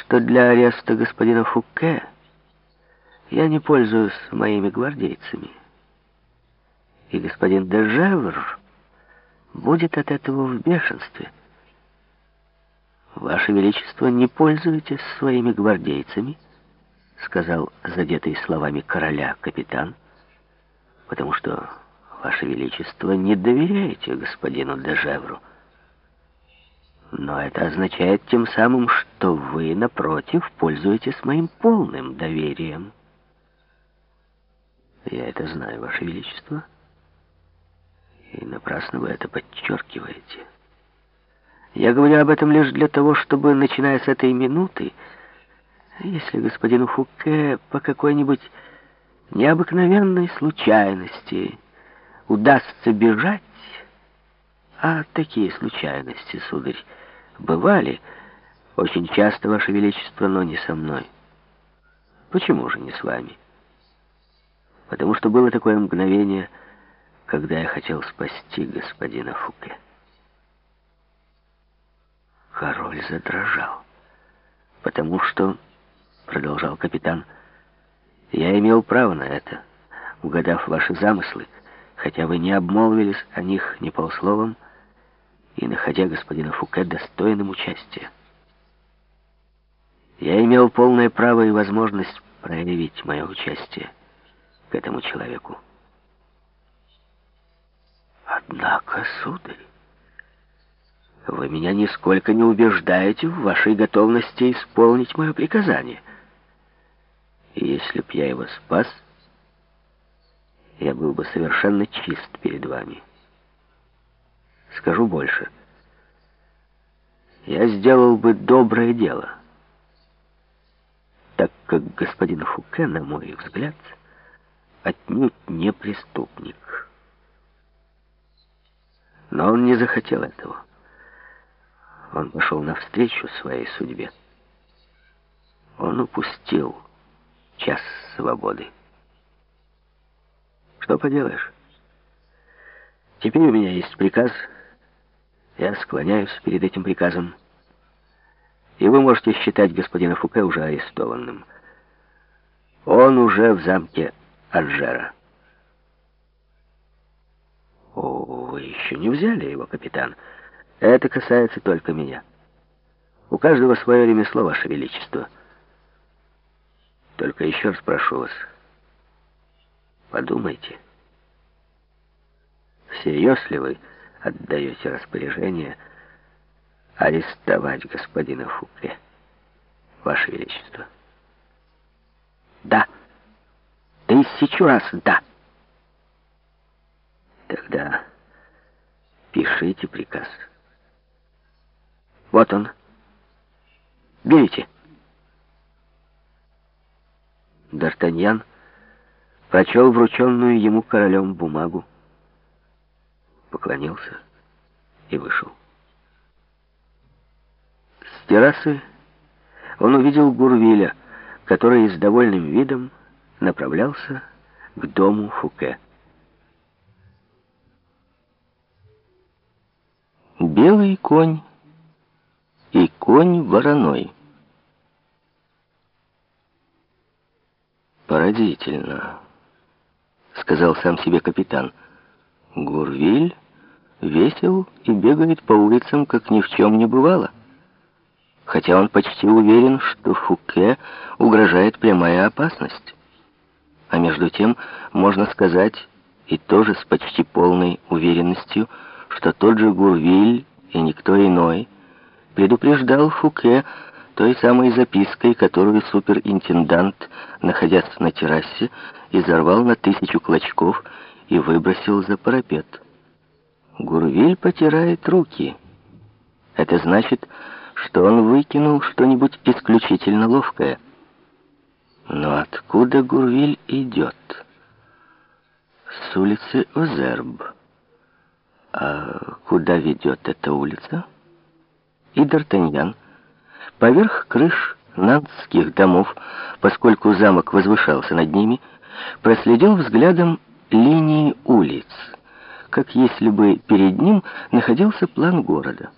что для ареста господина Фуке я не пользуюсь моими гвардейцами. И господин Дежевр будет от этого в бешенстве. «Ваше Величество, не пользуетесь своими гвардейцами», — сказал задетый словами короля капитан, «потому что, Ваше Величество, не доверяете господину Дежевру. Но это означает тем самым, что вы, напротив, пользуетесь моим полным доверием». «Я это знаю, Ваше Величество, и напрасно вы это подчеркиваете». Я говорю об этом лишь для того, чтобы, начиная с этой минуты, если господину Фуке по какой-нибудь необыкновенной случайности удастся бежать, а такие случайности, сударь, бывали очень часто, Ваше Величество, но не со мной. Почему же не с вами? Потому что было такое мгновение, когда я хотел спасти господина Фуке. Король задрожал. «Потому что, — продолжал капитан, — я имел право на это, угадав ваши замыслы, хотя вы не обмолвились о них ни полсловом и находя господина Фуке достойным участия. Я имел полное право и возможность проявить мое участие к этому человеку. Однако, сударь, вы меня нисколько не убеждаете в вашей готовности исполнить мое приказание. Если б я его спас, я был бы совершенно чист перед вами. Скажу больше. Я сделал бы доброе дело, как господин Фуке, на мой взгляд, отнюдь не преступник. Но он не захотел этого. Он пошел навстречу своей судьбе. Он упустил час свободы. Что поделаешь? Теперь у меня есть приказ. Я склоняюсь перед этим приказом. И вы можете считать господина Фуке уже арестованным. Он уже в замке Аджера. О, вы еще не взяли его, капитан. Это касается только меня. У каждого свое ремесло, Ваше Величество. Только еще раз прошу вас, подумайте, всерьез ли вы отдаете распоряжение арестовать господина Фуке, Ваше Величество? Да. Тысячу раз да. Тогда пишите приказ. Вот он. Берите. Д'Артаньян прочел врученную ему королем бумагу, поклонился и вышел. С террасы он увидел Гурвиля, который с довольным видом направлялся к дому Фуке. Белый конь и конь вороной. Поразительно, сказал сам себе капитан. Гурвиль весел и бегает по улицам, как ни в чем не бывало. Хотя он почти уверен, что Фуке угрожает прямая опасность. А между тем, можно сказать, и тоже с почти полной уверенностью, что тот же Гурвиль и никто иной предупреждал Фуке той самой запиской, которую суперинтендант, находясь на террасе, изорвал на тысячу клочков и выбросил за парапет. Гурвиль потирает руки. Это значит, что он выкинул что-нибудь исключительно ловкое. Но откуда Гурвиль идет? С улицы Озерб. А куда ведет эта улица? и Д'Артаньян поверх крыш нанских домов, поскольку замок возвышался над ними, проследил взглядом линии улиц, как если бы перед ним находился план города.